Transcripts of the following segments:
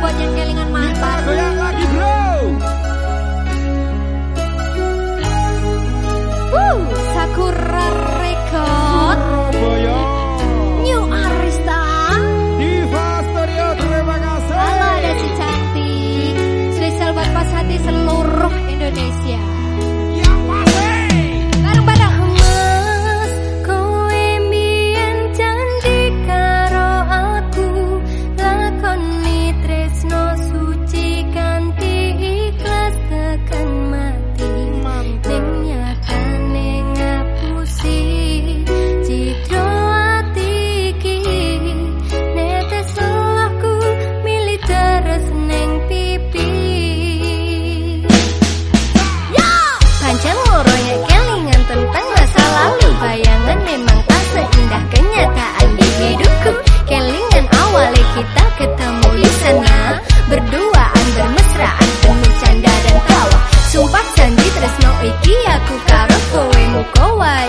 国人嘅力量。tresno iki aku karo kowe muko wae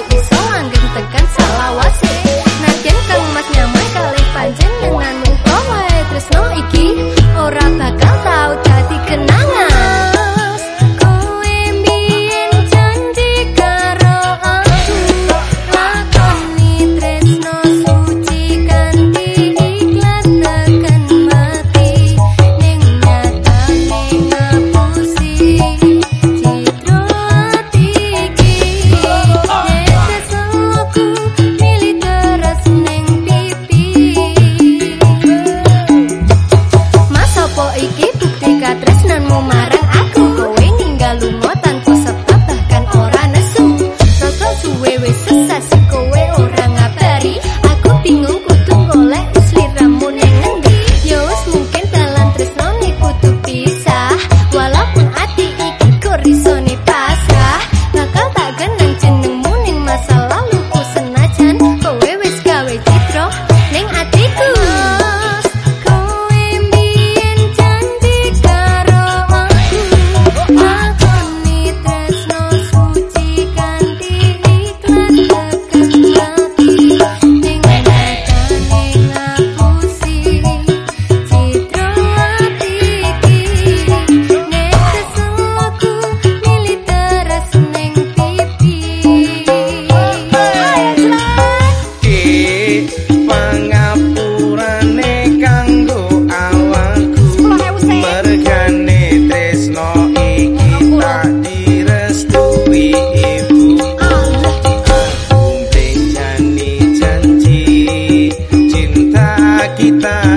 cantar.